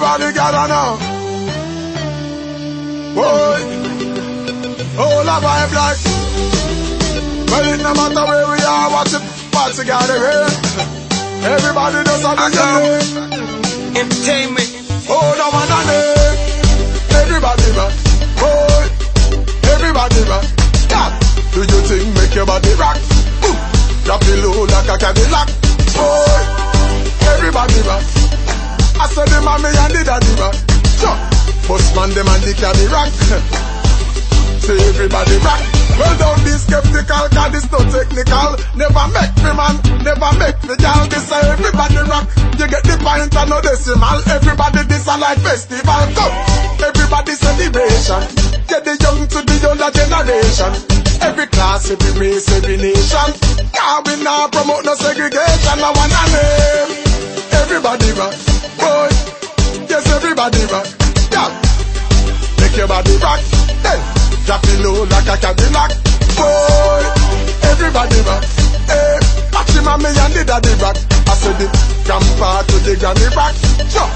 Everybody gather now. Boy, all of my black. Well, it no matter where we are, what the party gathering. Everybody does a game. Entertainment. Oh, no man on it. Everybody rock. Boy, everybody rock. Yeah. Do you think make your body rock? Ooh. Drop it low like a Cadillac. Boy, everybody rock. I saw the mommy and the daddy rock. Sure. Bust man, them and the caddy rock. Say everybody rock. Well, don't be skeptical, cause it's no technical. Never make me man, never make me gal. This say everybody rock. You get the point and no decimal. Everybody this a like festival. Come, everybody celebration. Get the young to the younger generation. Every class, every race, every nation. Yeah, we now promote no segregation. I want a name. Everybody rock. Boy, yes, everybody rock. Yeah, make your body rock. Hey, drop it low like a Cadillac. Boy, everybody rock. Hey, watch and me and the daddy rock. I said the grandpa to the granny rock. Sure.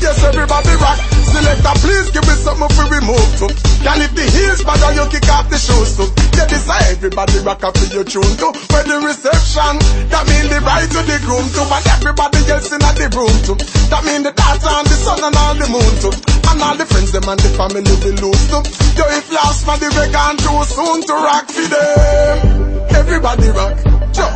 Yes, everybody rock. Selector, please give me something for remove to. Can it be heels, but then you kick off the shoes too. Yeah, this how everybody rock up to your tune too. For the reception, that mean bride to the groom too. And everybody else in the room too. That mean the daughter and the sun and all the moon too. And all the friends them and the family will lose too. Yo, if last man the gone too soon to rock for them. Everybody rock. Sure.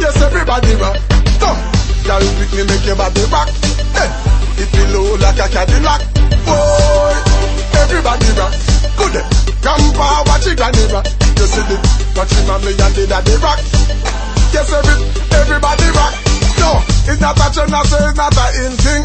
Yes, everybody rock. Come, girl, pick me, make your body rock. Hey, it be low like a Cadillac. Boy, everybody rock. Good. Grandpa, watch it, granny rock. You see the watch and me and the daddy rock. Yes, every everybody rock. No, it's not a trend, so it's not a in thing.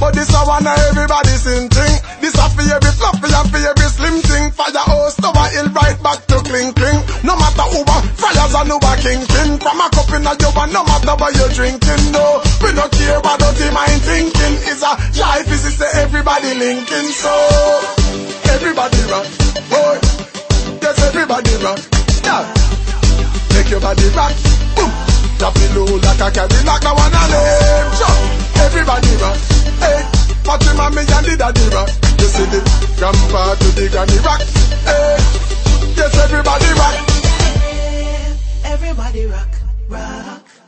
But this a one everybody's in thing. This a for every fluffy and for every slim thing. Fire host over hill right back to cling cling. No matter who fires and who king king. From a cup in a jug no matter what you're drinking. No, we don't care what dirty mind thinking. It's a life is it everybody linking. So everybody rock, boy. Yes, everybody rock. Yeah, make your body rock. Boom. Drop it low like a Cadillac. I wanna name. Sure. Everybody rock. Hey, him and and the daddy rock. You see the grandpa to the granny rock. Hey, yes, everybody rock. Everybody rock, rock.